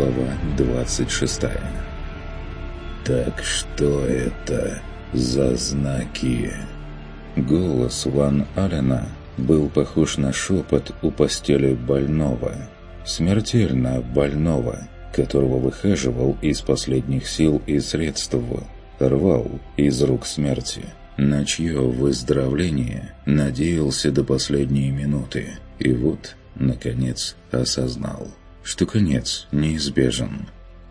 Глава 26 «Так что это за знаки?» Голос Ван Алена был похож на шепот у постели больного. Смертельно больного, которого выхаживал из последних сил и средств, рвал из рук смерти, на чье выздоровление надеялся до последней минуты. И вот, наконец, осознал, что конец неизбежен.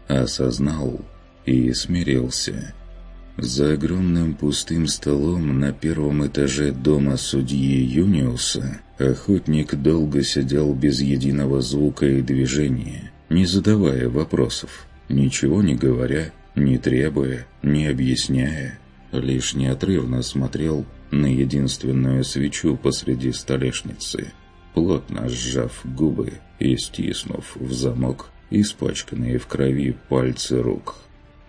Осознал и смирился. За огромным пустым столом на первом этаже дома судьи Юниуса охотник долго сидел без единого звука и движения, не задавая вопросов, ничего не говоря, не требуя, не объясняя, лишь неотрывно смотрел на единственную свечу посреди столешницы, плотно сжав губы и стиснув в замок испачканные в крови пальцы рук.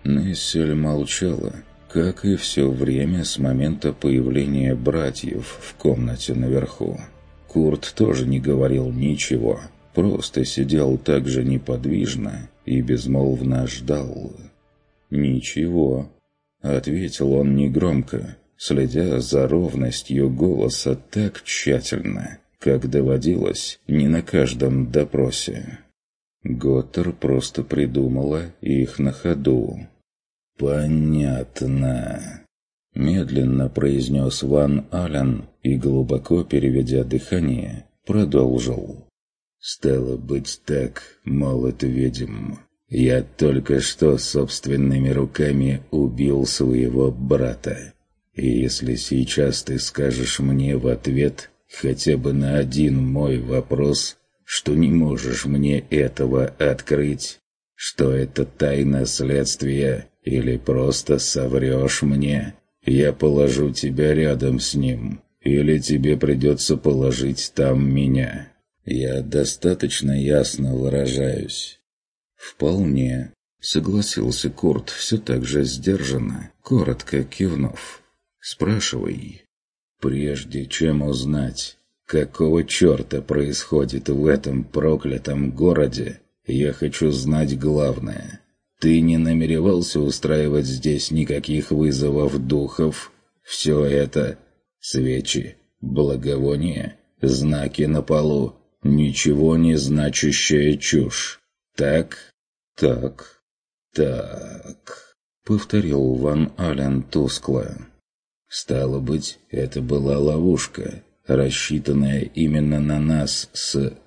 Нессель молчала, как и все время с момента появления братьев в комнате наверху. Курт тоже не говорил ничего, просто сидел так же неподвижно и безмолвно ждал. «Ничего», — ответил он негромко, следя за ровностью голоса так тщательно, как доводилось не на каждом допросе. Готтер просто придумала их на ходу. «Понятно», — медленно произнес Ван Ален и, глубоко переведя дыхание, продолжил. «Стало быть так, молот ведьм. Я только что собственными руками убил своего брата. И если сейчас ты скажешь мне в ответ хотя бы на один мой вопрос, что не можешь мне этого открыть, что это тайна следствия или просто соврешь мне, я положу тебя рядом с ним, или тебе придется положить там меня. Я достаточно ясно выражаюсь». «Вполне», — согласился Курт все так же сдержанно, коротко кивнув. «Спрашивай». «Прежде чем узнать, какого черта происходит в этом проклятом городе, я хочу знать главное. Ты не намеревался устраивать здесь никаких вызовов духов? Все это — свечи, благовония, знаки на полу, ничего не значащая чушь. Так? Так. Так. Повторил Ван Ален тускло. Стало быть, это была ловушка, рассчитанная именно на нас с...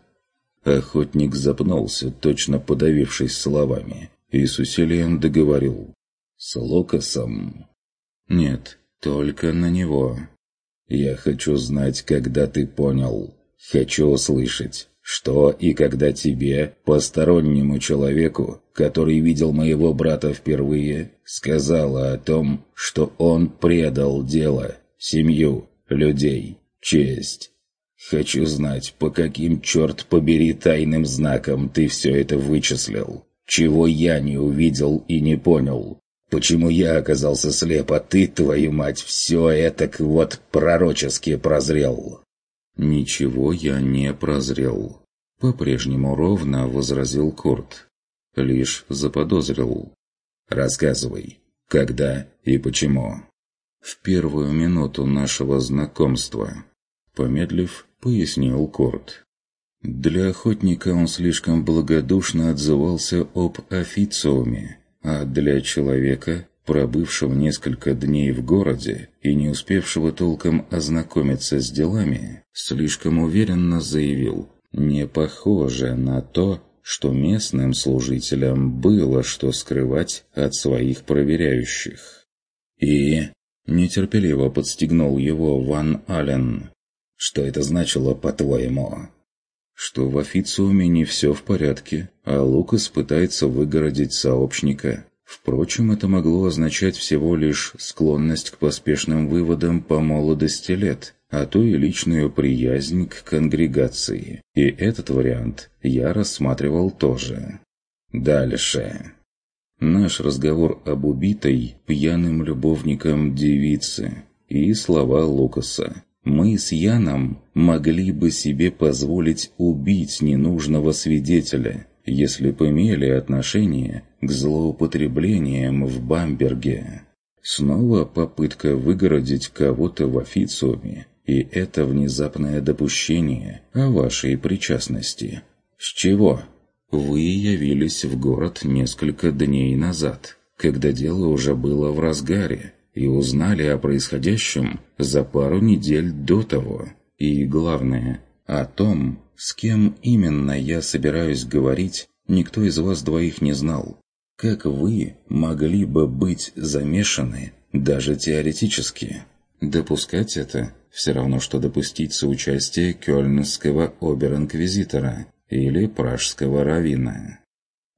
Охотник запнулся, точно подавившись словами и с усилием договорил. «С Локосом?» «Нет, только на него. Я хочу знать, когда ты понял. Хочу услышать, что и когда тебе, постороннему человеку, который видел моего брата впервые, сказала о том, что он предал дело, семью, людей, честь. Хочу знать, по каким, черт побери, тайным знаком ты все это вычислил. Чего я не увидел и не понял? Почему я оказался слеп, а ты, твою мать, все это вот пророчески прозрел?» «Ничего я не прозрел», — по-прежнему ровно возразил Курт. Лишь заподозрил. «Рассказывай, когда и почему?» «В первую минуту нашего знакомства», — помедлив, пояснил Курт. Для охотника он слишком благодушно отзывался об официуме, а для человека, пробывшего несколько дней в городе и не успевшего толком ознакомиться с делами, слишком уверенно заявил «не похоже на то, что местным служителям было что скрывать от своих проверяющих». И нетерпеливо подстегнул его Ван Ален. «Что это значило, по-твоему?» что в официуме не все в порядке, а Лукас пытается выгородить сообщника. Впрочем, это могло означать всего лишь склонность к поспешным выводам по молодости лет, а то и личную приязнь к конгрегации. И этот вариант я рассматривал тоже. Дальше. Наш разговор об убитой пьяным любовником девице и слова Лукаса мы с Яном могли бы себе позволить убить ненужного свидетеля, если бы имели отношение к злоупотреблениям в Бамберге. Снова попытка выгородить кого-то в официуме, и это внезапное допущение о вашей причастности. С чего? Вы явились в город несколько дней назад, когда дело уже было в разгаре, и узнали о происходящем за пару недель до того. И главное, о том, с кем именно я собираюсь говорить, никто из вас двоих не знал. Как вы могли бы быть замешаны, даже теоретически? Допускать это все равно, что допустить соучастие кёльнского обер-инквизитора или пражского равина.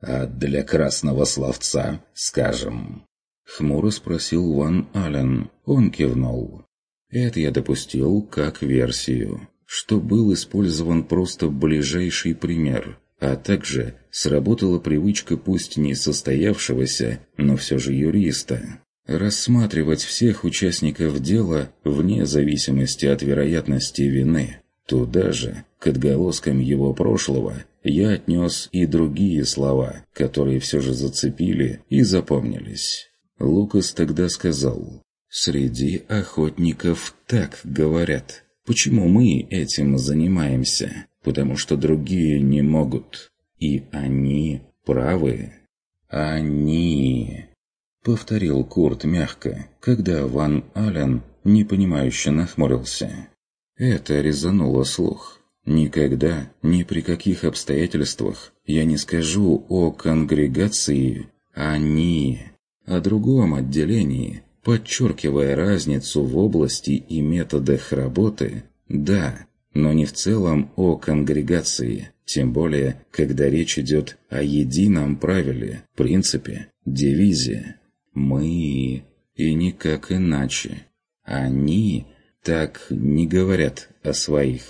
«А для красного словца, скажем?» Хмуро спросил Ван Ален. Он кивнул. «Это я допустил как версию, что был использован просто ближайший пример, а также сработала привычка пусть не состоявшегося, но все же юриста, рассматривать всех участников дела вне зависимости от вероятности вины. Туда же, к отголоскам его прошлого, я отнес и другие слова, которые все же зацепили и запомнились. Лукас тогда сказал, «Среди охотников так говорят. Почему мы этим занимаемся? Потому что другие не могут. И они правы». «Они...» — повторил Курт мягко, когда Ван Ален непонимающе нахмурился. Это резануло слух. Никогда, ни при каких обстоятельствах я не скажу о конгрегации «они», о другом отделении, подчеркивая разницу в области и методах работы, да, но не в целом о конгрегации, тем более, когда речь идет о едином правиле, принципе, девизе. Мы и никак иначе. Они так не говорят о своих.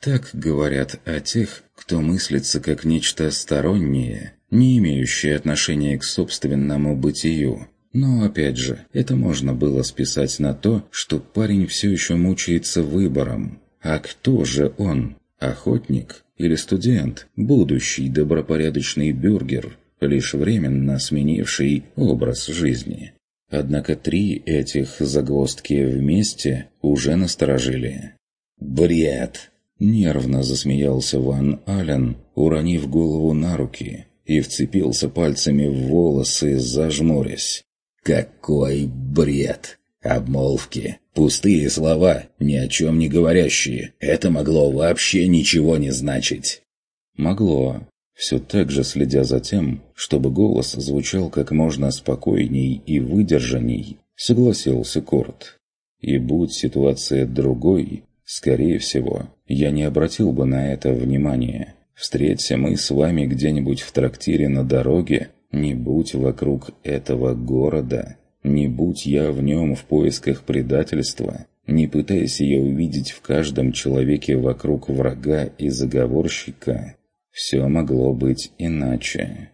Так говорят о тех, кто мыслится как нечто стороннее, не имеющее отношения к собственному бытию. Но опять же, это можно было списать на то, что парень все еще мучается выбором. А кто же он? Охотник или студент, будущий добропорядочный бюргер, лишь временно сменивший образ жизни? Однако три этих загвоздки вместе уже насторожили. «Бред!» Нервно засмеялся Ван Ален, уронив голову на руки, и вцепился пальцами в волосы, зажмурясь. «Какой бред! Обмолвки! Пустые слова, ни о чем не говорящие. Это могло вообще ничего не значить!» «Могло», все так же следя за тем, чтобы голос звучал как можно спокойней и выдержанней, согласился Корт. И будь ситуация другой, скорее всего, я не обратил бы на это внимания. Встреться мы с вами где-нибудь в трактире на дороге, не будь вокруг этого города, не будь я в нем в поисках предательства, не пытаясь я увидеть в каждом человеке вокруг врага и заговорщика, все могло быть иначе.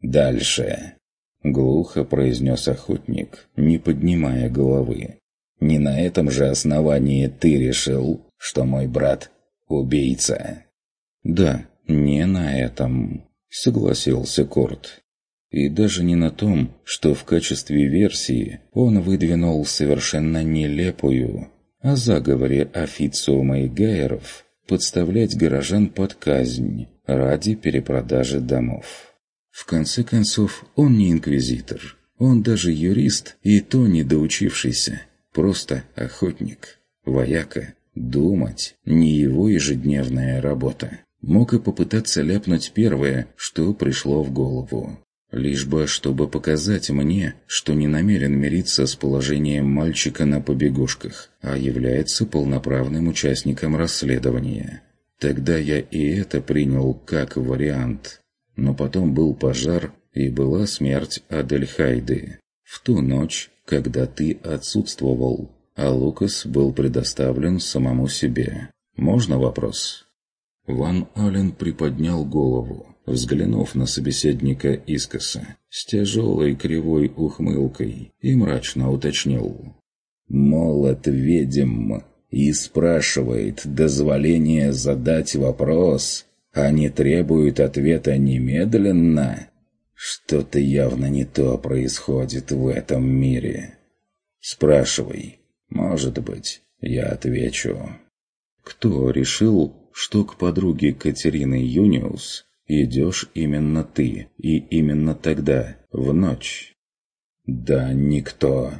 «Дальше!» — глухо произнес охотник, не поднимая головы. «Не на этом же основании ты решил, что мой брат — убийца?» «Да, не на этом», — согласился Корт. И даже не на том, что в качестве версии он выдвинул совершенно нелепую о заговоре официума и гайеров подставлять горожан под казнь ради перепродажи домов. В конце концов, он не инквизитор. Он даже юрист, и то не доучившийся. Просто охотник, вояка. Думать – не его ежедневная работа. Мог и попытаться ляпнуть первое, что пришло в голову. Лишь бы, чтобы показать мне, что не намерен мириться с положением мальчика на побегушках, а является полноправным участником расследования. Тогда я и это принял как вариант. Но потом был пожар и была смерть Адельхайды. В ту ночь, когда ты отсутствовал, а Лукас был предоставлен самому себе. Можно вопрос?» Ван Ален приподнял голову, взглянув на собеседника искоса, с тяжелой кривой ухмылкой, и мрачно уточнил. «Молот ведьм и спрашивает дозволение задать вопрос Они требуют ответа немедленно. Что-то явно не то происходит в этом мире. Спрашивай. Может быть, я отвечу. Кто решил, что к подруге Катерины Юниус идешь именно ты, и именно тогда, в ночь? Да никто.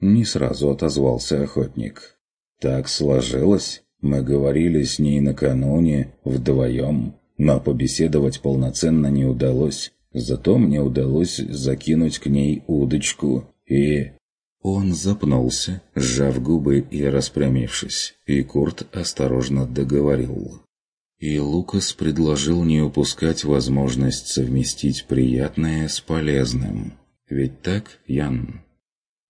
Не сразу отозвался охотник. Так сложилось. Мы говорили с ней накануне, вдвоем, но побеседовать полноценно не удалось. Зато мне удалось закинуть к ней удочку, и... Он запнулся, сжав губы и распрямившись, и Курт осторожно договорил. И Лукас предложил не упускать возможность совместить приятное с полезным. Ведь так, Ян?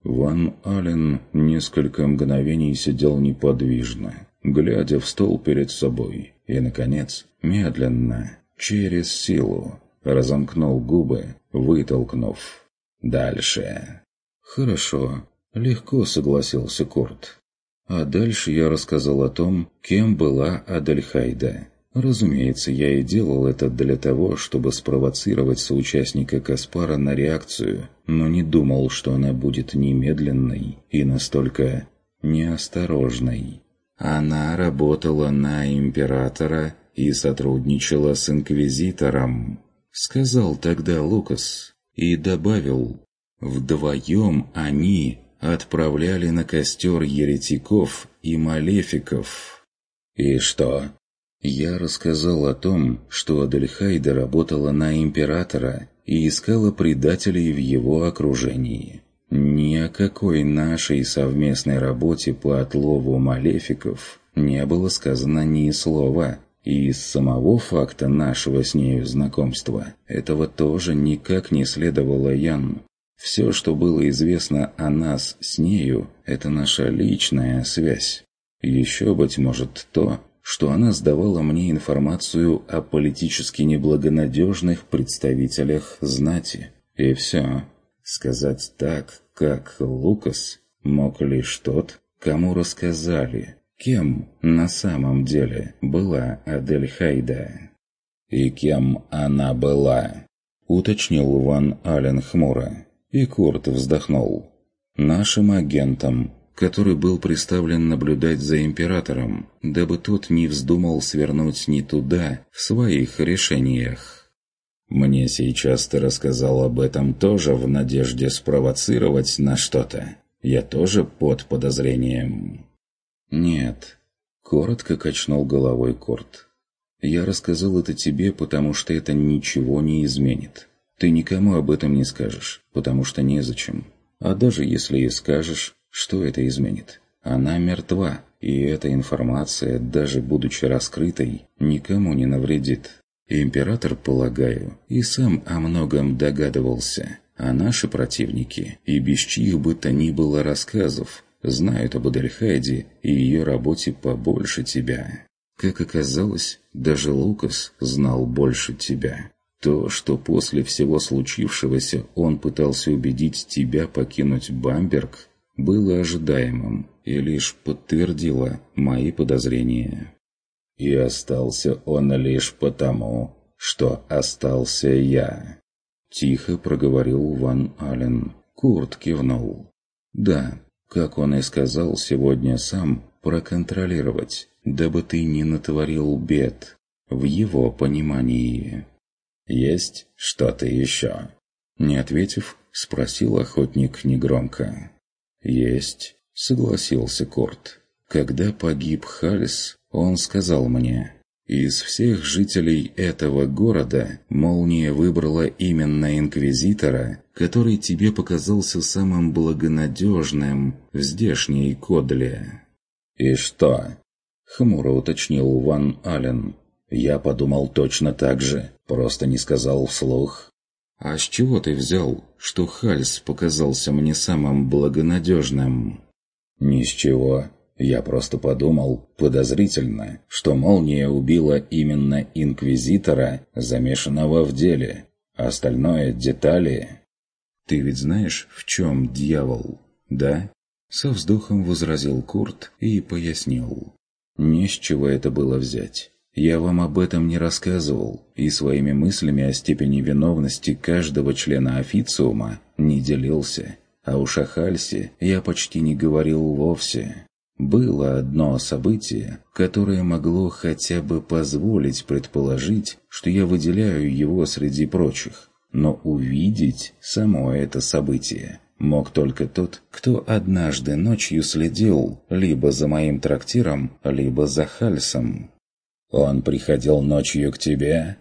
Ван Ален несколько мгновений сидел неподвижно, глядя в стол перед собой, и, наконец, медленно, через силу, разомкнул губы, вытолкнув. «Дальше». «Хорошо», — легко согласился Курт. А дальше я рассказал о том, кем была Адельхайда. Разумеется, я и делал это для того, чтобы спровоцировать соучастника Каспара на реакцию, но не думал, что она будет немедленной и настолько неосторожной. Она работала на императора и сотрудничала с инквизитором, сказал тогда Лукас, и добавил, вдвоем они отправляли на костер еретиков и малефиков. И что? Я рассказал о том, что Адельхайда работала на императора и искала предателей в его окружении. Ни о какой нашей совместной работе по отлову малефиков не было сказано ни слова, и из самого факта нашего с нею знакомства этого тоже никак не следовало Ян. Все, что было известно о нас с нею, это наша личная связь. Еще, быть может, то, что она сдавала мне информацию о политически неблагонадежных представителях знати. И все. Сказать так, как Лукас, мог лишь тот, кому рассказали, кем на самом деле была Адель Хайда. «И кем она была?» — уточнил Ван Ален хмуро. И Курт вздохнул. «Нашим агентом, который был приставлен наблюдать за императором, дабы тот не вздумал свернуть не туда в своих решениях». Мне сейчас ты рассказал об этом тоже в надежде спровоцировать на что-то. Я тоже под подозрением. Нет. Коротко качнул головой Корт. Я рассказал это тебе, потому что это ничего не изменит. Ты никому об этом не скажешь, потому что незачем. А даже если и скажешь, что это изменит? Она мертва, и эта информация, даже будучи раскрытой, никому не навредит. Император, полагаю, и сам о многом догадывался, а наши противники, и без чьих бы то ни было рассказов, знают об Адельхайде и ее работе побольше тебя. Как оказалось, даже Лукас знал больше тебя. То, что после всего случившегося он пытался убедить тебя покинуть Бамберг, было ожидаемым и лишь подтвердило мои подозрения. И остался он лишь потому, что остался я. Тихо проговорил Ван Ален. Курт кивнул. Да, как он и сказал сегодня сам, проконтролировать, дабы ты не натворил бед, в его понимании. «Есть что-то еще?» Не ответив, спросил охотник негромко. «Есть», — согласился Корт. «Когда погиб Хальс, он сказал мне, из всех жителей этого города молния выбрала именно Инквизитора, который тебе показался самым благонадежным в здешней Кодле. «И что?» — хмуро уточнил Ван Ален. «Я подумал точно так же, просто не сказал вслух». «А с чего ты взял, что Хальс показался мне самым благонадежным?» «Ни с чего. Я просто подумал, подозрительно, что молния убила именно Инквизитора, замешанного в деле. Остальное — детали. «Ты ведь знаешь, в чем дьявол, да?» Со вздохом возразил Курт и пояснил. «Не с чего это было взять. Я вам об этом не рассказывал и своими мыслями о степени виновности каждого члена официума не делился. А уж о Хальсе я почти не говорил вовсе. Было одно событие, которое могло хотя бы позволить предположить, что я выделяю его среди прочих. Но увидеть само это событие мог только тот, кто однажды ночью следил либо за моим трактиром, либо за Хальсом. «Он приходил ночью к тебе?»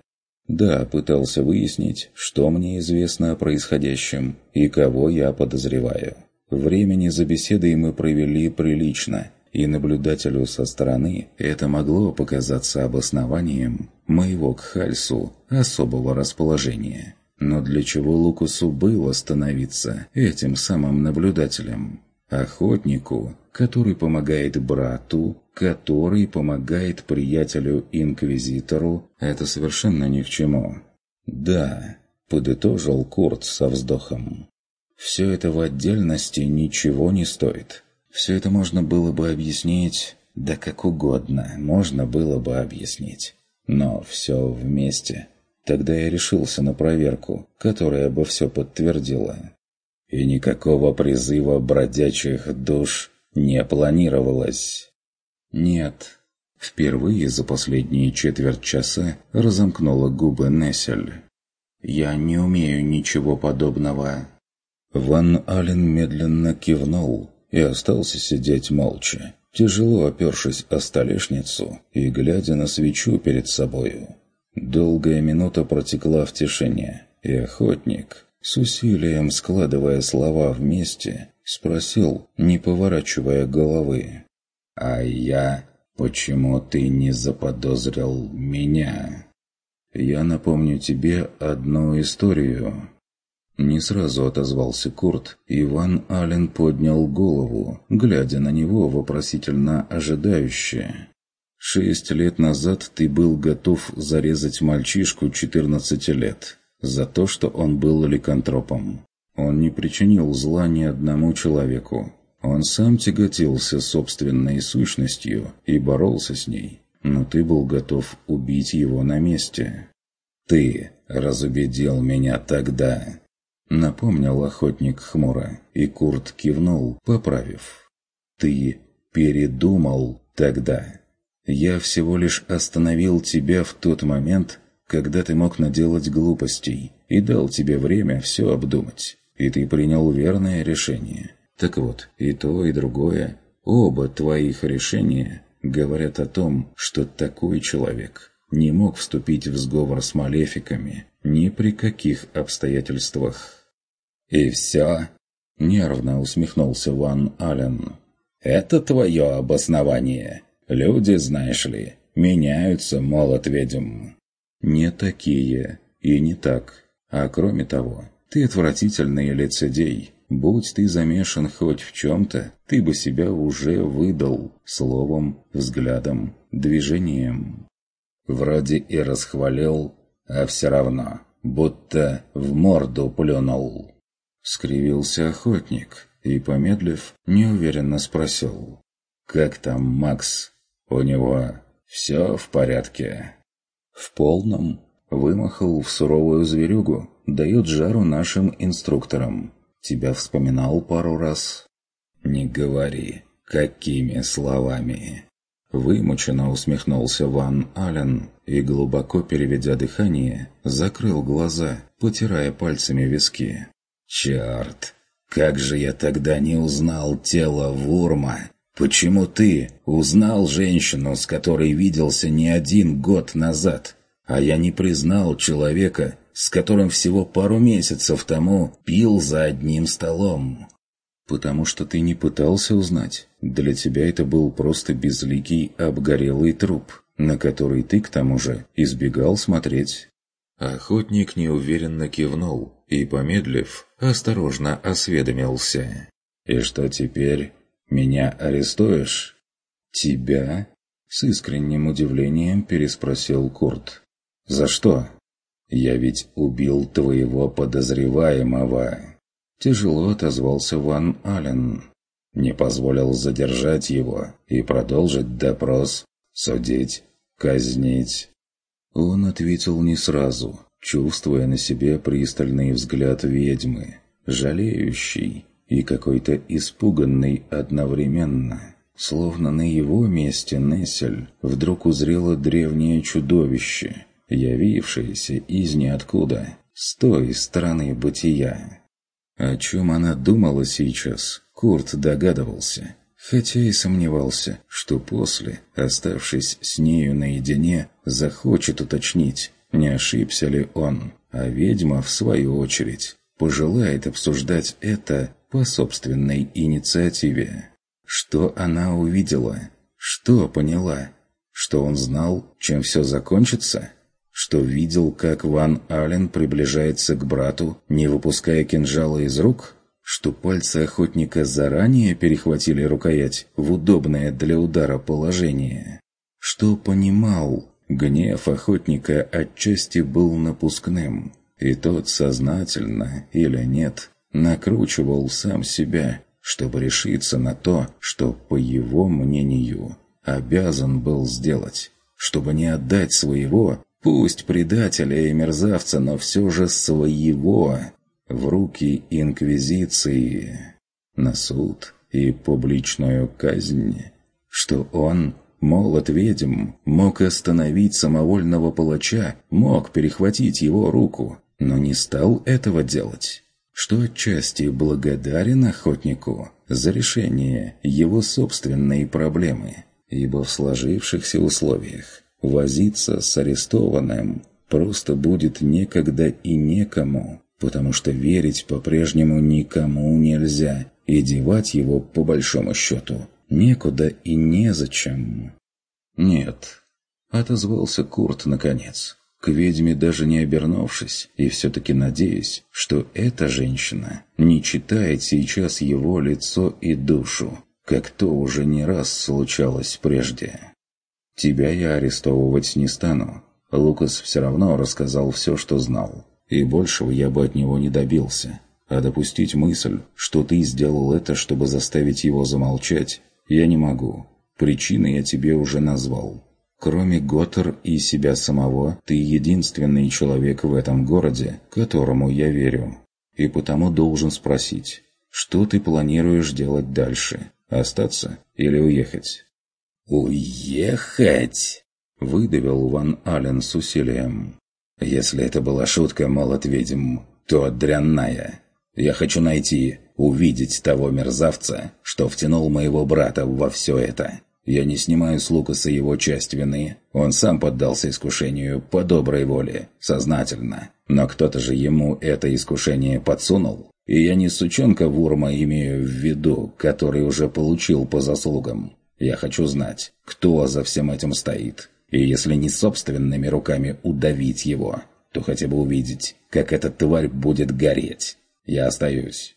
«Да, пытался выяснить, что мне известно о происходящем и кого я подозреваю. Времени за беседой мы провели прилично, и наблюдателю со стороны это могло показаться обоснованием моего к Хальсу особого расположения. Но для чего Лукусу было становиться этим самым наблюдателем? Охотнику, который помогает брату, который помогает приятелю-инквизитору, это совершенно ни к чему. «Да», — подытожил Курт со вздохом. «Все это в отдельности ничего не стоит. Все это можно было бы объяснить, да как угодно можно было бы объяснить. Но все вместе. Тогда я решился на проверку, которая бы все подтвердила. И никакого призыва бродячих душ не планировалось. Нет. Впервые за последние четверть часа разомкнула губы Нессель. «Я не умею ничего подобного». Ван Ален медленно кивнул и остался сидеть молча, тяжело опершись о столешницу и глядя на свечу перед собою. Долгая минута протекла в тишине, и охотник, с усилием складывая слова вместе, спросил, не поворачивая головы. «А я? Почему ты не заподозрил меня?» «Я напомню тебе одну историю». Не сразу отозвался Курт, Иван Аллен поднял голову, глядя на него вопросительно ожидающе. «Шесть лет назад ты был готов зарезать мальчишку 14 лет за то, что он был ликантропом. Он не причинил зла ни одному человеку. Он сам тяготился собственной сущностью и боролся с ней, но ты был готов убить его на месте. Ты разубедил меня тогда». Напомнил охотник хмуро, и Курт кивнул, поправив. «Ты передумал тогда. Я всего лишь остановил тебя в тот момент, когда ты мог наделать глупостей, и дал тебе время все обдумать, и ты принял верное решение. Так вот, и то, и другое, оба твоих решения говорят о том, что такой человек не мог вступить в сговор с малефиками ни при каких обстоятельствах. «И все?» — нервно усмехнулся Ван Аллен. «Это твое обоснование. Люди, знаешь ли, меняются, молот ведьм». «Не такие и не так. А кроме того, ты отвратительный лицедей. Будь ты замешан хоть в чем-то, ты бы себя уже выдал словом, взглядом, движением. Вроде и расхвалил, а все равно, будто в морду плюнул». Скривился охотник и, помедлив, неуверенно спросил. «Как там Макс? У него все в порядке?» «В полном. Вымахал в суровую зверюгу, дает жару нашим инструкторам. Тебя вспоминал пару раз?» «Не говори, какими словами?» Вымученно усмехнулся Ван Ален и, глубоко переведя дыхание, закрыл глаза, потирая пальцами виски. «Черт! Как же я тогда не узнал тело Вурма? Почему ты узнал женщину, с которой виделся не один год назад, а я не признал человека, с которым всего пару месяцев тому пил за одним столом?» «Потому что ты не пытался узнать. Для тебя это был просто безликий обгорелый труп, на который ты, к тому же, избегал смотреть». Охотник неуверенно кивнул, и, помедлив, осторожно осведомился. «И что теперь? Меня арестуешь?» «Тебя?» — с искренним удивлением переспросил Курт. «За что?» «Я ведь убил твоего подозреваемого!» Тяжело отозвался Ван Ален. Не позволил задержать его и продолжить допрос, судить, казнить?» Он ответил не сразу, чувствуя на себе пристальный взгляд ведьмы, жалеющий и какой-то испуганный одновременно. Словно на его месте Нессель вдруг узрела древнее чудовище, явившееся из ниоткуда, с той стороны бытия. О чем она думала сейчас, Курт догадывался, хотя и сомневался, что после, оставшись с нею наедине, захочет уточнить, не ошибся ли он, а ведьма, в свою очередь, пожелает обсуждать это по собственной инициативе. Что она увидела? Что поняла? Что он знал, чем все закончится? Что видел, как Ван Ален приближается к брату, не выпуская кинжала из рук? Что пальцы охотника заранее перехватили рукоять в удобное для удара положение? Что понимал, гнев охотника отчасти был напускным, и тот сознательно или нет накручивал сам себя, чтобы решиться на то, что, по его мнению, обязан был сделать, чтобы не отдать своего, пусть предателя и мерзавца, но все же своего, в руки Инквизиции, на суд и публичную казнь, что он, молот ведьм, мог остановить самовольного палача, мог перехватить его руку, но не стал этого делать что отчасти благодарен охотнику за решение его собственной проблемы, ибо в сложившихся условиях возиться с арестованным просто будет некогда и некому, потому что верить по-прежнему никому нельзя, и девать его, по большому счету, некуда и незачем. «Нет», — отозвался Курт наконец к ведьме даже не обернувшись, и все-таки надеясь, что эта женщина не читает сейчас его лицо и душу, как то уже не раз случалось прежде. «Тебя я арестовывать не стану». Лукас все равно рассказал все, что знал, и большего я бы от него не добился. А допустить мысль, что ты сделал это, чтобы заставить его замолчать, я не могу. Причины я тебе уже назвал. Кроме Готтер и себя самого, ты единственный человек в этом городе, которому я верю. И потому должен спросить, что ты планируешь делать дальше? Остаться или уехать?» «Уехать?» – выдавил Ван Ален с усилием. «Если это была шутка, молот ведьм, то дрянная. Я хочу найти, увидеть того мерзавца, что втянул моего брата во все это. Я не снимаю с Лукаса его часть вины. Он сам поддался искушению по доброй воле, сознательно. Но кто-то же ему это искушение подсунул. И я не сучонка Вурма имею в виду, который уже получил по заслугам. Я хочу знать, кто за всем этим стоит. И если не собственными руками удавить его, то хотя бы увидеть, как эта тварь будет гореть. Я остаюсь.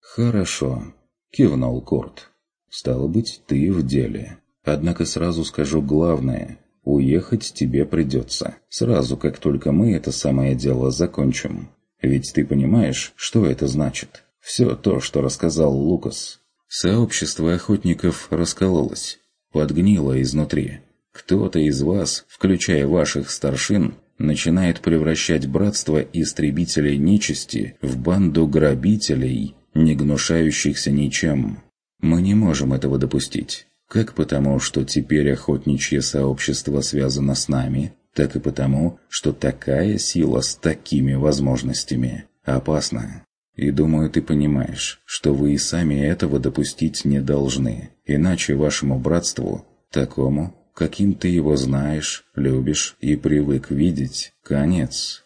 «Хорошо», — кивнул Курт. «Стало быть, ты в деле». Однако сразу скажу главное. Уехать тебе придется. Сразу, как только мы это самое дело закончим. Ведь ты понимаешь, что это значит? Все то, что рассказал Лукас. Сообщество охотников раскололось. Подгнило изнутри. Кто-то из вас, включая ваших старшин, начинает превращать братство истребителей нечисти в банду грабителей, не гнушающихся ничем. Мы не можем этого допустить. Как потому, что теперь охотничье сообщество связано с нами, так и потому, что такая сила с такими возможностями опасна. И думаю, ты понимаешь, что вы и сами этого допустить не должны, иначе вашему братству, такому, каким ты его знаешь, любишь и привык видеть, конец.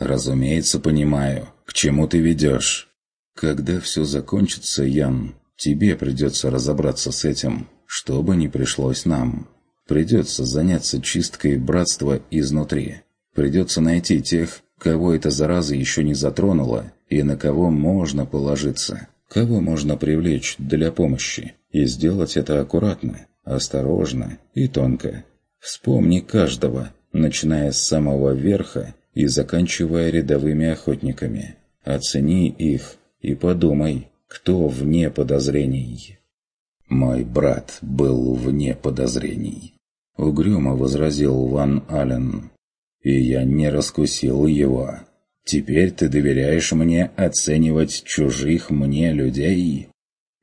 Разумеется, понимаю, к чему ты ведешь. Когда все закончится, Ян, тебе придется разобраться с этим, что бы ни пришлось нам. Придется заняться чисткой братства изнутри. Придется найти тех, кого эта зараза еще не затронула, и на кого можно положиться, кого можно привлечь для помощи, и сделать это аккуратно, осторожно и тонко. Вспомни каждого, начиная с самого верха и заканчивая рядовыми охотниками. Оцени их и подумай, кто вне подозрений. Мой брат был вне подозрений. — угрюмо возразил Ван Ален. «И я не раскусил его. Теперь ты доверяешь мне оценивать чужих мне людей?»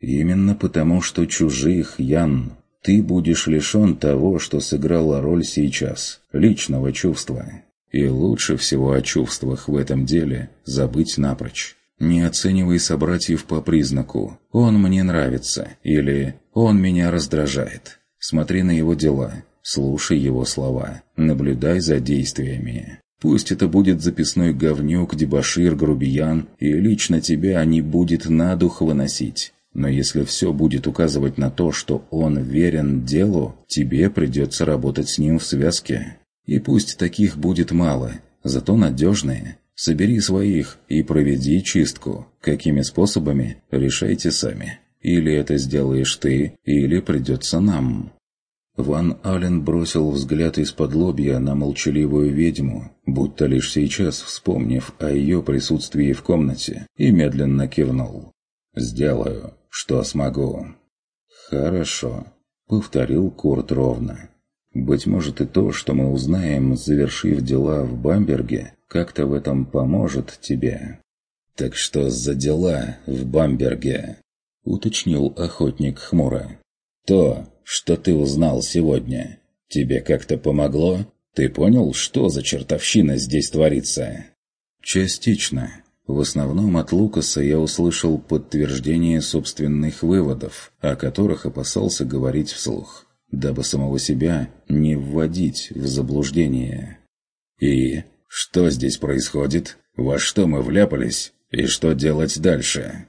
«Именно потому, что чужих, Ян, ты будешь лишен того, что сыграла роль сейчас, личного чувства. И лучше всего о чувствах в этом деле забыть напрочь. Не оценивай собратьев по признаку «он мне нравится» или «он меня раздражает». Смотри на его дела, слушай его слова, наблюдай за действиями. Пусть это будет записной говнюк, дебошир, грубиян, и лично тебя не будет на дух выносить. Но если все будет указывать на то, что он верен делу, тебе придется работать с ним в связке. И пусть таких будет мало, зато надежные. Собери своих и проведи чистку. Какими способами, решайте сами. Или это сделаешь ты, или придется нам. Ван Ален бросил взгляд из-под лобья на молчаливую ведьму, будто лишь сейчас вспомнив о ее присутствии в комнате, и медленно кивнул. «Сделаю, что смогу». «Хорошо», — повторил Курт ровно. «Быть может и то, что мы узнаем, завершив дела в Бамберге, как-то в этом поможет тебе». «Так что за дела в Бамберге?» — уточнил охотник хмуро. «То, что ты узнал сегодня, тебе как-то помогло? Ты понял, что за чертовщина здесь творится?» «Частично», в основном от Лукаса я услышал подтверждение собственных выводов, о которых опасался говорить вслух, дабы самого себя не вводить в заблуждение. «И что здесь происходит? Во что мы вляпались? И что делать дальше?»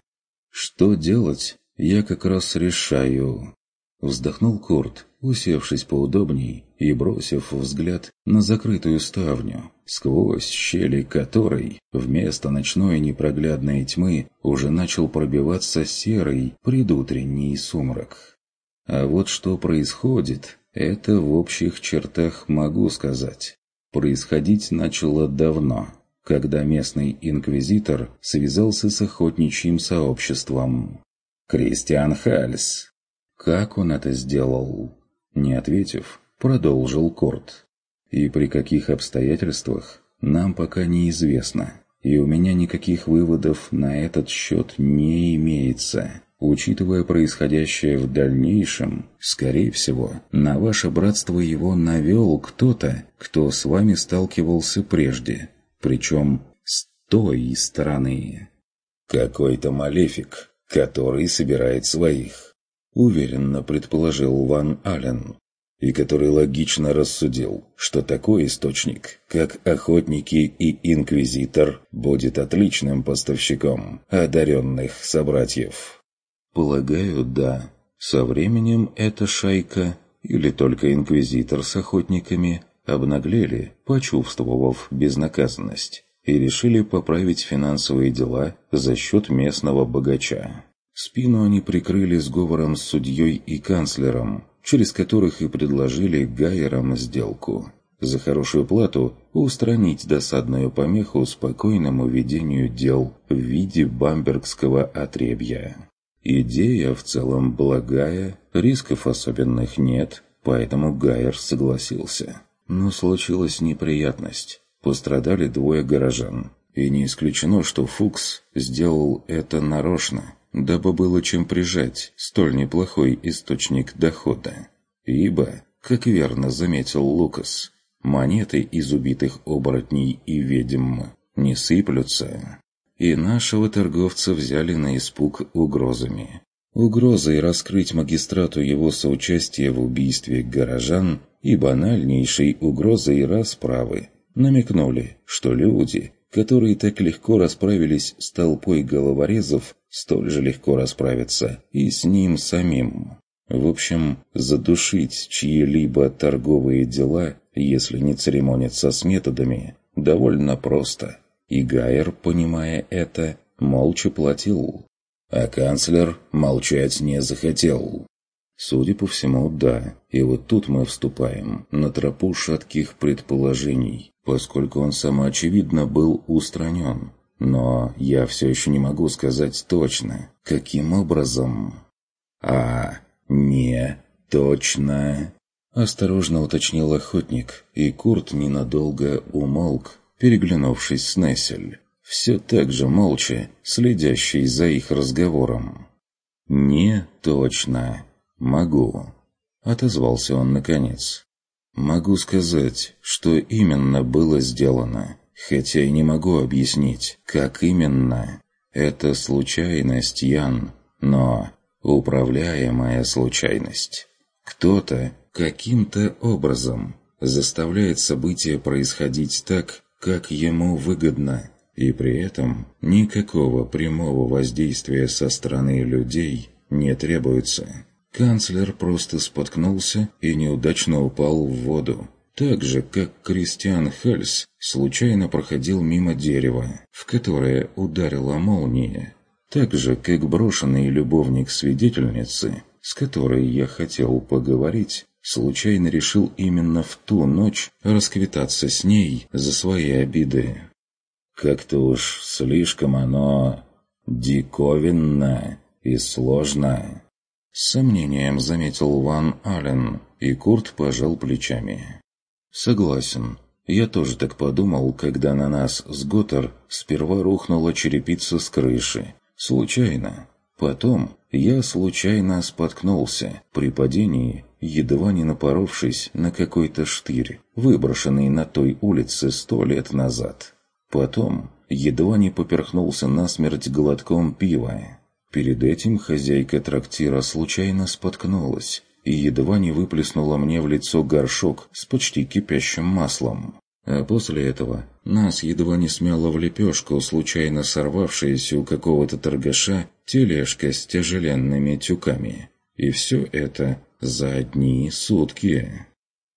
«Что делать, я как раз решаю», — вздохнул Курт, усевшись поудобней и бросив взгляд на закрытую ставню, сквозь щели которой вместо ночной непроглядной тьмы уже начал пробиваться серый предутренний сумрак. А вот что происходит, это в общих чертах могу сказать. Происходить начало давно, когда местный инквизитор связался с охотничьим сообществом. Кристиан Хальс. Как он это сделал? Не ответив, продолжил Корт. И при каких обстоятельствах, нам пока неизвестно. И у меня никаких выводов на этот счет не имеется. Учитывая происходящее в дальнейшем, скорее всего, на ваше братство его навел кто-то, кто с вами сталкивался прежде. Причем с той стороны. Какой-то малефик, который собирает своих уверенно предположил Ван Ален, и который логично рассудил, что такой источник, как охотники и инквизитор, будет отличным поставщиком одаренных собратьев. Полагаю, да. Со временем эта шайка, или только инквизитор с охотниками, обнаглели, почувствовав безнаказанность, и решили поправить финансовые дела за счет местного богача. Спину они прикрыли сговором с судьей и канцлером, через которых и предложили Гайерам сделку. За хорошую плату устранить досадную помеху спокойному ведению дел в виде бамбергского отребья. Идея в целом благая, рисков особенных нет, поэтому Гайер согласился. Но случилась неприятность. Пострадали двое горожан. И не исключено, что Фукс сделал это нарочно – дабы было чем прижать столь неплохой источник дохода. Ибо, как верно заметил Лукас, монеты из убитых оборотней и ведьм не сыплются. И нашего торговца взяли на испуг угрозами. Угрозой раскрыть магистрату его соучастие в убийстве горожан и банальнейшей угрозой расправы намекнули, что люди, которые так легко расправились с толпой головорезов, столь же легко расправиться и с ним самим. В общем, задушить чьи-либо торговые дела, если не церемониться с методами, довольно просто. И Гайер, понимая это, молча платил. А канцлер молчать не захотел. Судя по всему, да. И вот тут мы вступаем на тропу шатких предположений, поскольку он самоочевидно был устранен. Но я все еще не могу сказать точно, каким образом. А, не точно. Осторожно уточнил охотник, и Курт ненадолго умолк, переглянувшись с Нессель, все так же молча, следящий за их разговором. «Не точно. Могу», — отозвался он наконец. «Могу сказать, что именно было сделано, хотя и не могу объяснить, как именно. Это случайность, Ян, но управляемая случайность. Кто-то каким-то образом заставляет события происходить так, как ему выгодно, и при этом никакого прямого воздействия со стороны людей не требуется. Канцлер просто споткнулся и неудачно упал в воду. Так же, как Кристиан Хельс случайно проходил мимо дерева, в которое ударила молния. Так же, как брошенный любовник свидетельницы, с которой я хотел поговорить, случайно решил именно в ту ночь расквитаться с ней за свои обиды. Как-то уж слишком оно диковинно и сложно. С сомнением заметил Ван Аллен, и Курт пожал плечами. «Согласен. Я тоже так подумал, когда на нас с Готтер сперва рухнула черепица с крыши. Случайно. Потом я случайно споткнулся при падении, едва не напоровшись на какой-то штырь, выброшенный на той улице сто лет назад. Потом едва не поперхнулся насмерть глотком пива. Перед этим хозяйка трактира случайно споткнулась и едва не выплеснула мне в лицо горшок с почти кипящим маслом. А после этого нас едва не смяло в лепешку, случайно сорвавшаяся у какого-то торгаша тележка с тяжеленными тюками. И все это за одни сутки.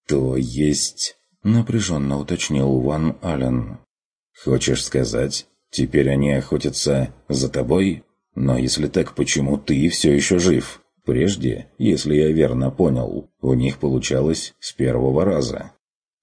«То есть...» — напряженно уточнил Ван Аллен. «Хочешь сказать, теперь они охотятся за тобой? Но если так, почему ты все еще жив?» Прежде, если я верно понял, у них получалось с первого раза.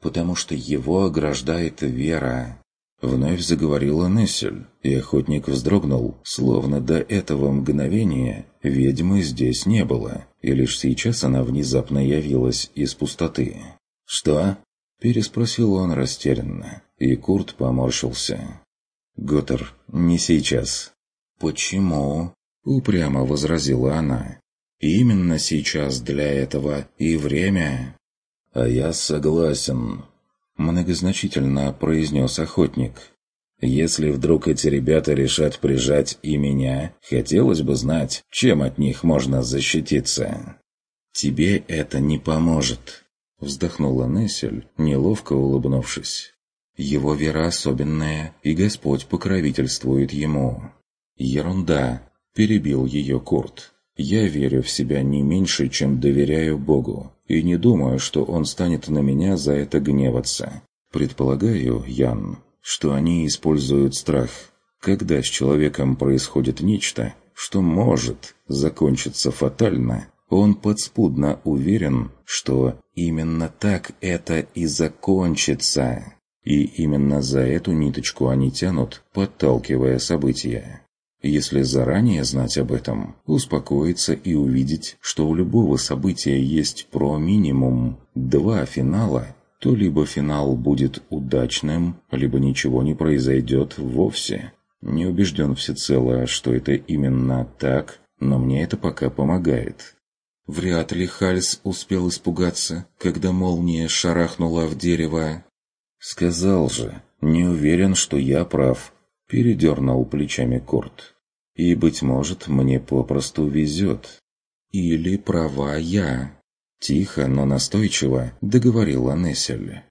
«Потому что его ограждает вера», — вновь заговорила Нессель, и охотник вздрогнул, словно до этого мгновения ведьмы здесь не было, и лишь сейчас она внезапно явилась из пустоты. «Что?» — переспросил он растерянно, и Курт поморщился. «Готтер, не сейчас». «Почему?» — упрямо возразила она. Именно сейчас для этого и время. А я согласен, многозначительно произнес охотник. Если вдруг эти ребята решат прижать и меня, хотелось бы знать, чем от них можно защититься. Тебе это не поможет, вздохнула Нессель, неловко улыбнувшись. Его вера особенная, и Господь покровительствует ему. Ерунда, перебил ее Курт. Я верю в себя не меньше, чем доверяю Богу, и не думаю, что Он станет на меня за это гневаться. Предполагаю, Ян, что они используют страх. Когда с человеком происходит нечто, что может закончиться фатально, он подспудно уверен, что именно так это и закончится. И именно за эту ниточку они тянут, подталкивая события. Если заранее знать об этом, успокоиться и увидеть, что у любого события есть про минимум два финала, то либо финал будет удачным, либо ничего не произойдет вовсе. Не убежден всецело, что это именно так, но мне это пока помогает. Вряд ли Хальс успел испугаться, когда молния шарахнула в дерево. Сказал же, не уверен, что я прав. Передернул плечами Курт. И, быть может, мне попросту везет. Или права я. Тихо, но настойчиво договорила Нессель.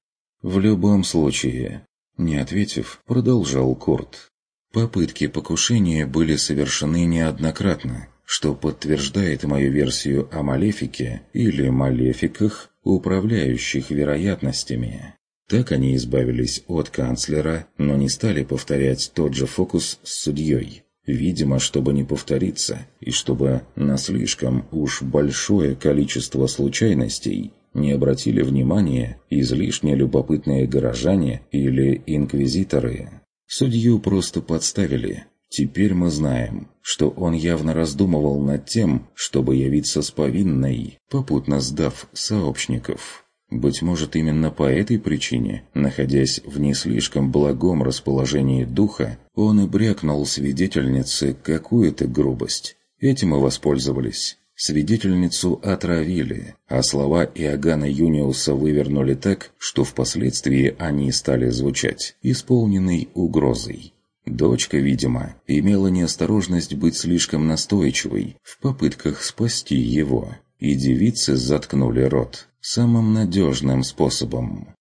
В любом случае, не ответив, продолжал Курт. Попытки покушения были совершены неоднократно, что подтверждает мою версию о малефике или малефиках, управляющих вероятностями. Так они избавились от канцлера, но не стали повторять тот же фокус с судьей. Видимо, чтобы не повториться, и чтобы на слишком уж большое количество случайностей не обратили внимания излишне любопытные горожане или инквизиторы. Судью просто подставили, Теперь мы знаем, что он явно раздумывал над тем, чтобы явиться с повинной, попутно сдав сообщников. Быть может, именно по этой причине, находясь в не слишком благом расположении духа, он и брякнул свидетельнице какую-то грубость. Этим и воспользовались. Свидетельницу отравили, а слова Иоганна Юниуса вывернули так, что впоследствии они стали звучать, исполненной угрозой. Дочка, видимо, имела неосторожность быть слишком настойчивой в попытках спасти его, и девицы заткнули рот самым надежным способом.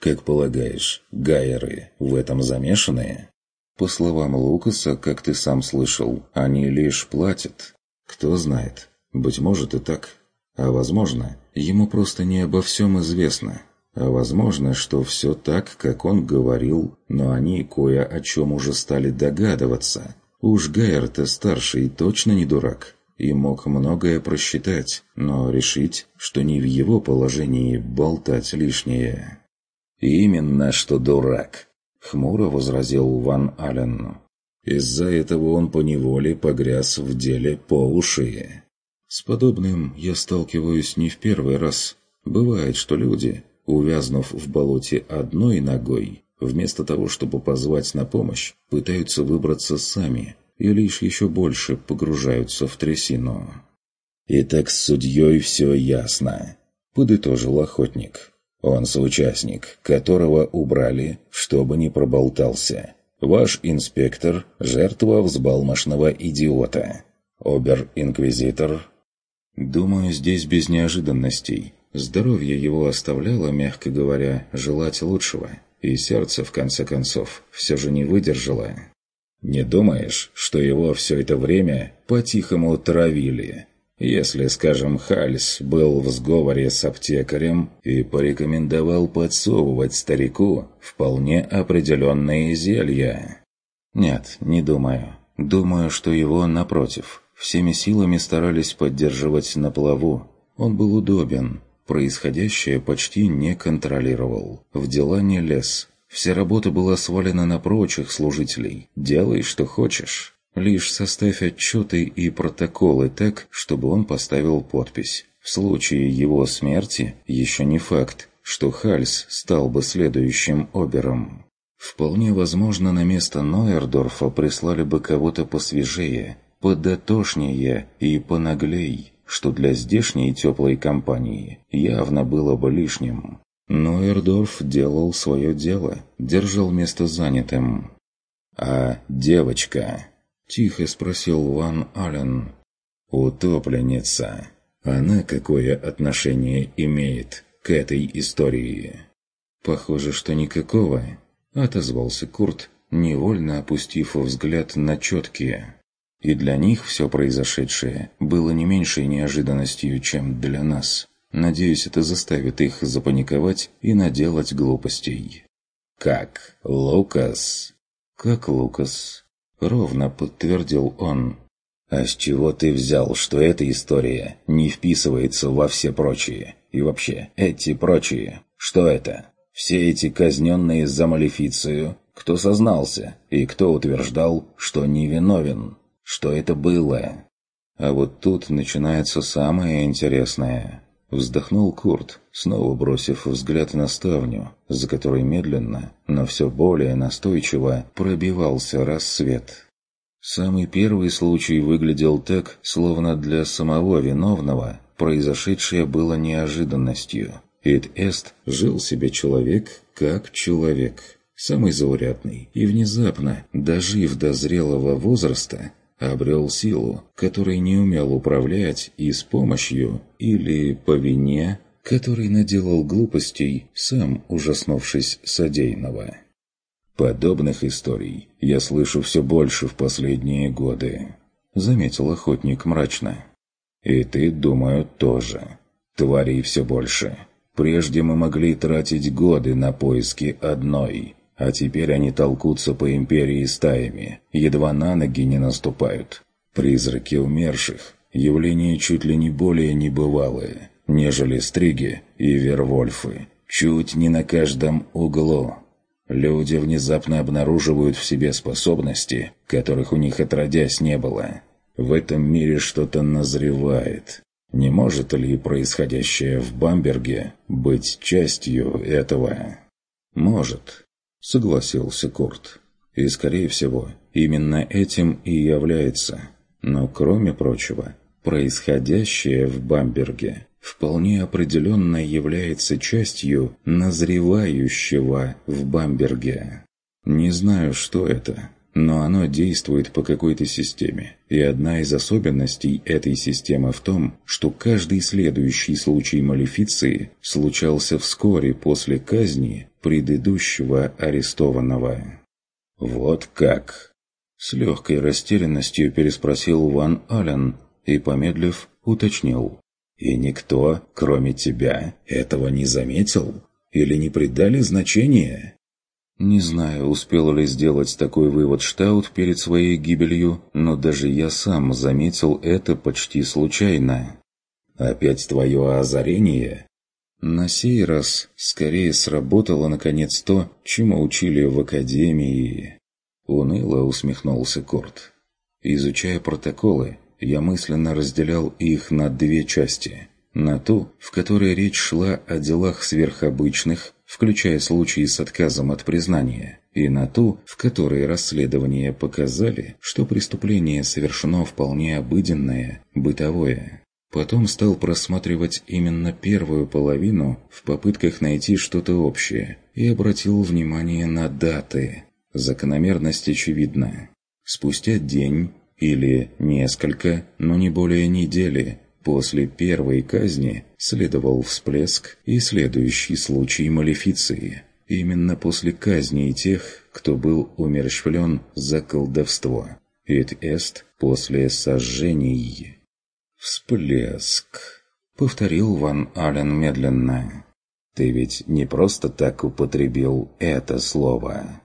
Как полагаешь, гайеры в этом замешаны? По словам Лукаса, как ты сам слышал, они лишь платят. Кто знает, быть может и так. А возможно, ему просто не обо всем известно. А возможно, что все так, как он говорил, но они кое о чем уже стали догадываться. Уж Гайер-то старший точно не дурак и мог многое просчитать, но решить, что не в его положении болтать лишнее. «Именно что дурак», — хмуро возразил Ван Ален. «Из-за этого он поневоле погряз в деле по уши». «С подобным я сталкиваюсь не в первый раз. Бывает, что люди, увязнув в болоте одной ногой, вместо того, чтобы позвать на помощь, пытаются выбраться сами и лишь еще больше погружаются в трясину. «Итак, с судьей все ясно», — подытожил охотник. «Он соучастник, которого убрали, чтобы не проболтался. Ваш инспектор — жертва взбалмошного идиота. Обер-инквизитор...» «Думаю, здесь без неожиданностей. Здоровье его оставляло, мягко говоря, желать лучшего, и сердце, в конце концов, все же не выдержало. Не думаешь, что его все это время по-тихому травили? Если, скажем, Хальс был в сговоре с аптекарем и порекомендовал подсовывать старику вполне определенные зелья? Нет, не думаю. Думаю, что его, напротив, всеми силами старались поддерживать на плаву. Он был удобен, Происходящее почти не контролировал. В дела не лез. Вся работа была свалена на прочих служителей. Делай, что хочешь. Лишь составь отчеты и протоколы так, чтобы он поставил подпись. В случае его смерти еще не факт, что Хальс стал бы следующим обером. Вполне возможно, на место Нойердорфа прислали бы кого-то посвежее, подотошнее и понаглей что для здешней теплой компании явно было бы лишним. Но Эрдорф делал свое дело, держал место занятым. «А девочка?» – тихо спросил Ван Аллен. «Утопленница. Она какое отношение имеет к этой истории?» «Похоже, что никакого», – отозвался Курт, невольно опустив взгляд на четкие. И для них все произошедшее было не меньшей неожиданностью, чем для нас. Надеюсь, это заставит их запаниковать и наделать глупостей. «Как, Лукас?» «Как Лукас?» — ровно подтвердил он. «А с чего ты взял, что эта история не вписывается во все прочие? И вообще, эти прочие, что это? Все эти казненные за малефицию? Кто сознался и кто утверждал, что невиновен?» что это было. А вот тут начинается самое интересное. Вздохнул Курт, снова бросив взгляд на ставню, за которой медленно, но все более настойчиво пробивался рассвет. Самый первый случай выглядел так, словно для самого виновного произошедшее было неожиданностью. Ид Эст жил себе человек как человек, самый заурядный, и внезапно, дожив до зрелого возраста, обрел силу, которой не умел управлять и с помощью, или по вине, который наделал глупостей, сам ужаснувшись содеянного. Подобных историй я слышу все больше в последние годы, заметил охотник мрачно. И ты, думаю, тоже. Тварей все больше. Прежде мы могли тратить годы на поиски одной, а теперь они толкутся по империи стаями, едва на ноги не наступают. Призраки умерших – явление чуть ли не более небывалое, нежели стриги и вервольфы. Чуть не на каждом углу. Люди внезапно обнаруживают в себе способности, которых у них отродясь не было. В этом мире что-то назревает. Не может ли происходящее в Бамберге быть частью этого? Может, согласился Курт. И, скорее всего, именно этим и является. Но, кроме прочего, происходящее в Бамберге вполне определенно является частью назревающего в Бамберге. Не знаю, что это, но оно действует по какой-то системе. И одна из особенностей этой системы в том, что каждый следующий случай малефиции случался вскоре после казни предыдущего арестованного. «Вот как?» С легкой растерянностью переспросил Ван Аллен и, помедлив, уточнил. И никто, кроме тебя, этого не заметил? Или не придали значения? Не знаю, успел ли сделать такой вывод Штаут перед своей гибелью, но даже я сам заметил это почти случайно. Опять твое озарение? На сей раз скорее сработало наконец то, чему учили в академии. Уныло усмехнулся Корт. Изучая протоколы, я мысленно разделял их на две части. На ту, в которой речь шла о делах сверхобычных, включая случаи с отказом от признания, и на ту, в которой расследования показали, что преступление совершено вполне обыденное, бытовое. Потом стал просматривать именно первую половину в попытках найти что-то общее и обратил внимание на даты. Закономерность очевидна. Спустя день или несколько, но не более недели, после первой казни следовал всплеск и следующий случай малефиции. Именно после казни тех, кто был умерщвлен за колдовство. Ит эст после сожжений. «Всплеск», — повторил Ван Ален медленно. «Ты ведь не просто так употребил это слово».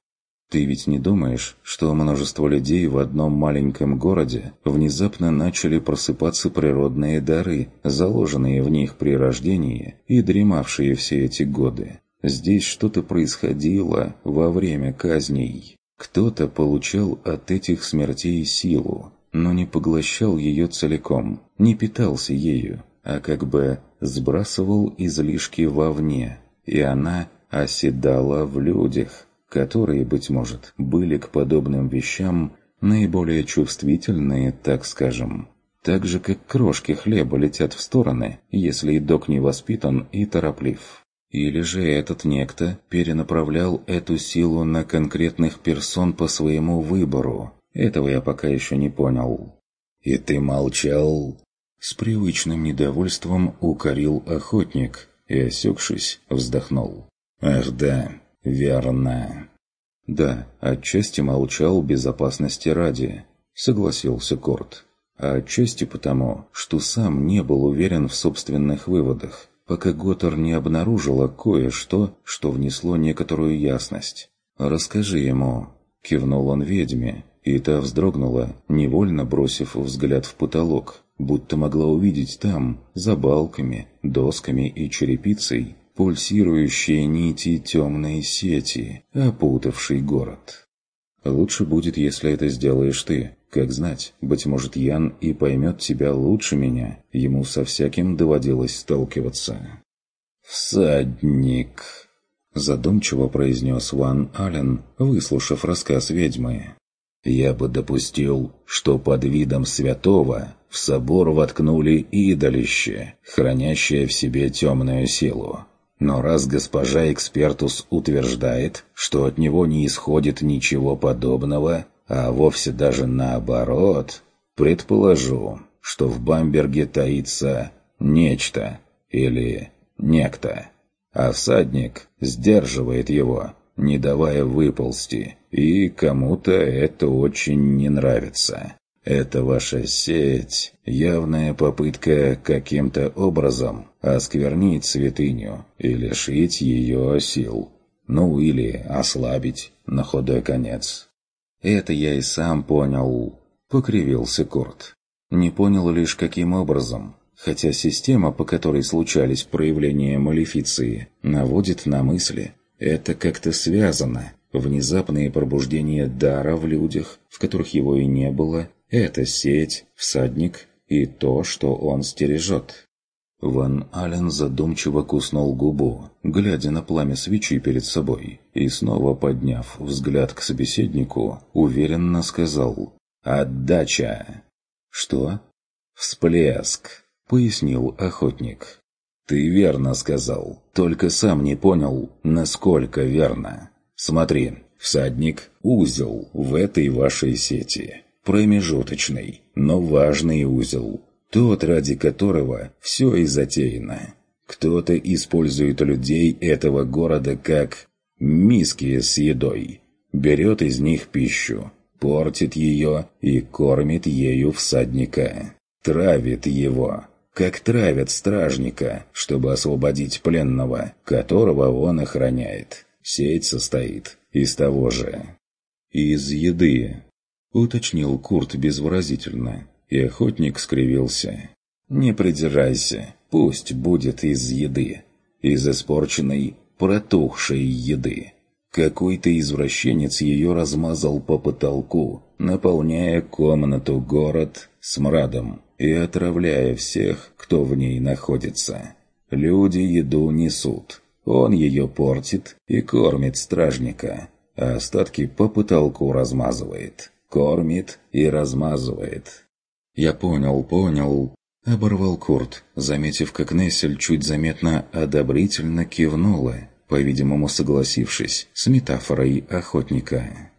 Ты ведь не думаешь, что множество людей в одном маленьком городе внезапно начали просыпаться природные дары, заложенные в них при рождении и дремавшие все эти годы? Здесь что-то происходило во время казней. Кто-то получал от этих смертей силу, но не поглощал ее целиком, не питался ею, а как бы сбрасывал излишки вовне, и она оседала в людях – которые, быть может, были к подобным вещам наиболее чувствительные, так скажем. Так же, как крошки хлеба летят в стороны, если док не воспитан и тороплив. Или же этот некто перенаправлял эту силу на конкретных персон по своему выбору. Этого я пока еще не понял. «И ты молчал?» С привычным недовольством укорил охотник и, осекшись, вздохнул. «Ах да, «Верно». «Да, отчасти молчал безопасности ради», — согласился Корт. А отчасти потому, что сам не был уверен в собственных выводах, пока Готтер не обнаружила кое-что, что внесло некоторую ясность. «Расскажи ему», — кивнул он ведьме, и та вздрогнула, невольно бросив взгляд в потолок, будто могла увидеть там, за балками, досками и черепицей, пульсирующие нити темной сети, опутавшей город. Лучше будет, если это сделаешь ты. Как знать, быть может, Ян и поймет тебя лучше меня. Ему со всяким доводилось сталкиваться. «Всадник!» Задумчиво произнес Ван Ален, выслушав рассказ ведьмы. «Я бы допустил, что под видом святого в собор воткнули идолище, хранящее в себе темную силу. Но раз госпожа Экспертус утверждает, что от него не исходит ничего подобного, а вовсе даже наоборот, предположу, что в Бамберге таится нечто или некто, а всадник сдерживает его, не давая выползти, и кому-то это очень не нравится. Это ваша сеть, явная попытка каким-то образом осквернить святыню и лишить ее сил. Ну или ослабить на худой конец. Это я и сам понял, покривился Курт. Не понял лишь каким образом, хотя система, по которой случались проявления малефиции, наводит на мысли. Это как-то связано. Внезапные пробуждения дара в людях, в которых его и не было, это сеть, всадник и то, что он стережет. Ван Ален задумчиво куснул губу, глядя на пламя свечи перед собой, и снова подняв взгляд к собеседнику, уверенно сказал «Отдача!» «Что?» «Всплеск», — пояснил охотник. «Ты верно сказал, только сам не понял, насколько верно. Смотри, всадник — узел в этой вашей сети. Промежуточный, но важный узел, тот, ради которого все и затеяно. Кто-то использует людей этого города как миски с едой, берет из них пищу, портит ее и кормит ею всадника, травит его, как травят стражника, чтобы освободить пленного, которого он охраняет. Сеть состоит из того же. «Из еды», — уточнил Курт безвыразительно. И охотник скривился. «Не придирайся, пусть будет из еды. Из испорченной, протухшей еды. Какой-то извращенец ее размазал по потолку, наполняя комнату город смрадом и отравляя всех, кто в ней находится. Люди еду несут. Он ее портит и кормит стражника, а остатки по потолку размазывает. Кормит и размазывает. «Я понял, понял», — оборвал Курт, заметив, как Нессель чуть заметно одобрительно кивнула, по-видимому согласившись с метафорой охотника.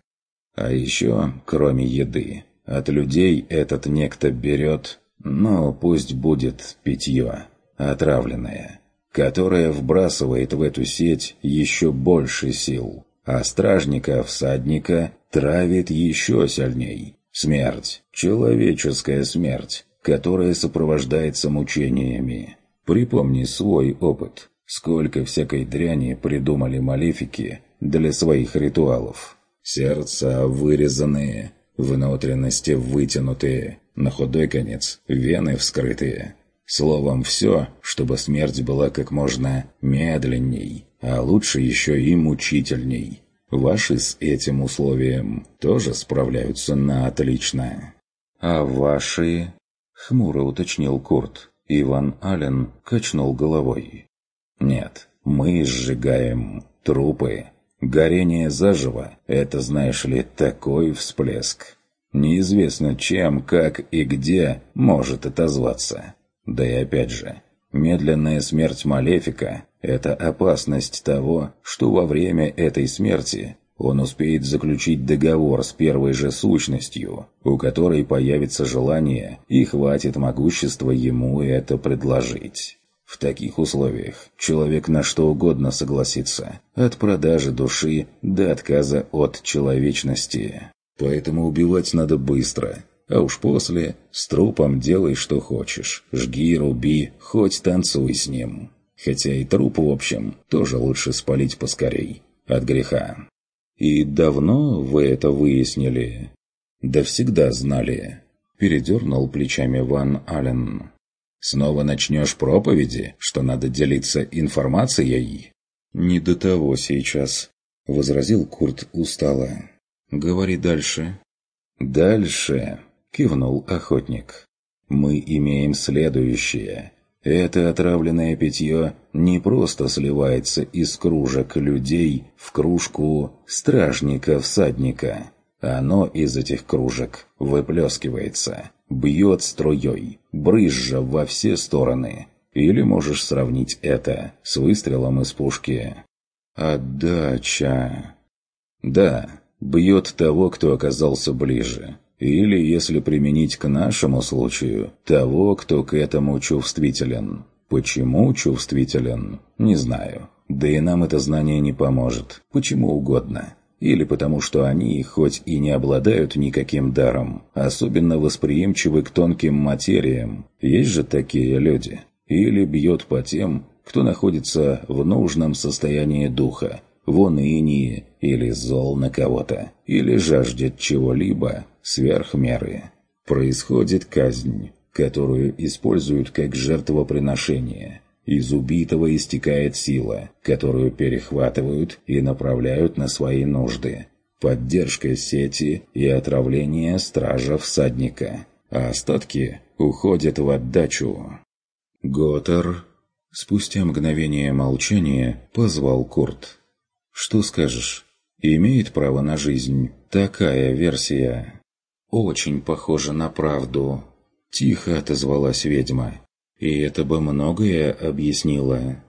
«А еще, кроме еды, от людей этот некто берет, ну, пусть будет питье, отравленное, которое вбрасывает в эту сеть еще больше сил, а стражника-всадника травит еще сильней, Смерть. Человеческая смерть, которая сопровождается мучениями. Припомни свой опыт. Сколько всякой дряни придумали малефики для своих ритуалов. Сердца вырезанные, внутренности вытянутые, на худой конец вены вскрытые. Словом, все, чтобы смерть была как можно медленней, а лучше еще и мучительней. Ваши с этим условием тоже справляются на отлично. А ваши... Хмуро уточнил Курт. Иван Аллен качнул головой. «Нет, мы сжигаем трупы. Горение заживо — это, знаешь ли, такой всплеск. Неизвестно чем, как и где может отозваться. Да и опять же, медленная смерть Малефика это опасность того, что во время этой смерти он успеет заключить договор с первой же сущностью, у которой появится желание и хватит могущества ему это предложить. В таких условиях человек на что угодно согласится, от продажи души до отказа от человечности. Поэтому убивать надо быстро, а уж после с трупом делай что хочешь, жги, руби, хоть танцуй с ним. Хотя и труп, в общем, тоже лучше спалить поскорей. От греха. «И давно вы это выяснили?» «Да всегда знали», — передернул плечами Ван Аллен. «Снова начнешь проповеди, что надо делиться информацией?» «Не до того сейчас», — возразил Курт устало. «Говори дальше». «Дальше», — кивнул охотник. «Мы имеем следующее. Это отравленное питье не просто сливается из кружек людей в кружку стражника-всадника. Оно из этих кружек выплескивается, бьет струей, брызжа во все стороны. Или можешь сравнить это с выстрелом из пушки. Отдача. Да, бьет того, кто оказался ближе. Или, если применить к нашему случаю, того, кто к этому чувствителен. Почему чувствителен? Не знаю. Да и нам это знание не поможет. Почему угодно. Или потому, что они, хоть и не обладают никаким даром, особенно восприимчивы к тонким материям. Есть же такие люди. Или бьет по тем, кто находится в нужном состоянии духа, в унынии или зол на кого-то, или жаждет чего-либо сверх меры. Происходит казнь, которую используют как жертвоприношение. Из убитого истекает сила, которую перехватывают и направляют на свои нужды. Поддержка сети и отравление стража-всадника. А остатки уходят в отдачу. Готер, спустя мгновение молчания, позвал Курт. «Что скажешь? Имеет право на жизнь такая версия?» «Очень похоже на правду», — тихо отозвалась ведьма. И это бы многое объяснило.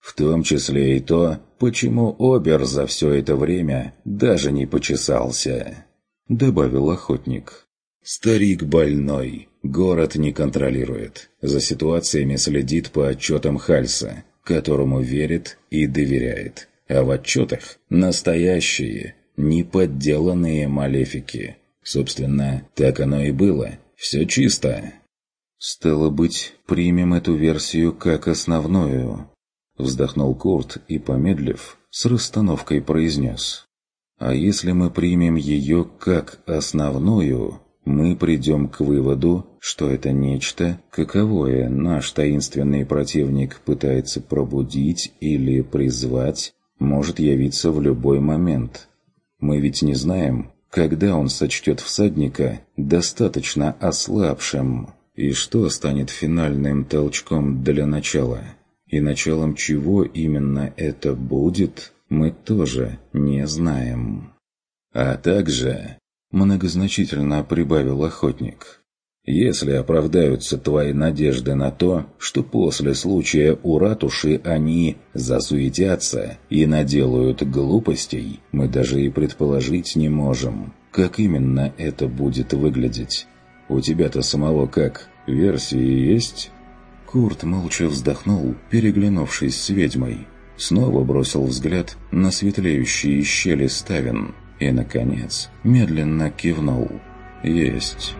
В том числе и то, почему Обер за все это время даже не почесался. Добавил охотник. Старик больной. Город не контролирует. За ситуациями следит по отчетам Хальса, которому верит и доверяет. А в отчетах настоящие, неподделанные малефики. Собственно, так оно и было. Все чисто. «Стало быть, примем эту версию как основную», — вздохнул Курт и, помедлив, с расстановкой произнес. «А если мы примем ее как основную, мы придем к выводу, что это нечто, каковое наш таинственный противник пытается пробудить или призвать, может явиться в любой момент. Мы ведь не знаем, когда он сочтет всадника достаточно ослабшим». И что станет финальным толчком для начала? И началом чего именно это будет, мы тоже не знаем. А также, многозначительно прибавил охотник, если оправдаются твои надежды на то, что после случая у ратуши они засуетятся и наделают глупостей, мы даже и предположить не можем, как именно это будет выглядеть. У тебя-то самого как? Версии есть?» Курт молча вздохнул, переглянувшись с ведьмой. Снова бросил взгляд на светлеющие щели ставен и, наконец, медленно кивнул. «Есть».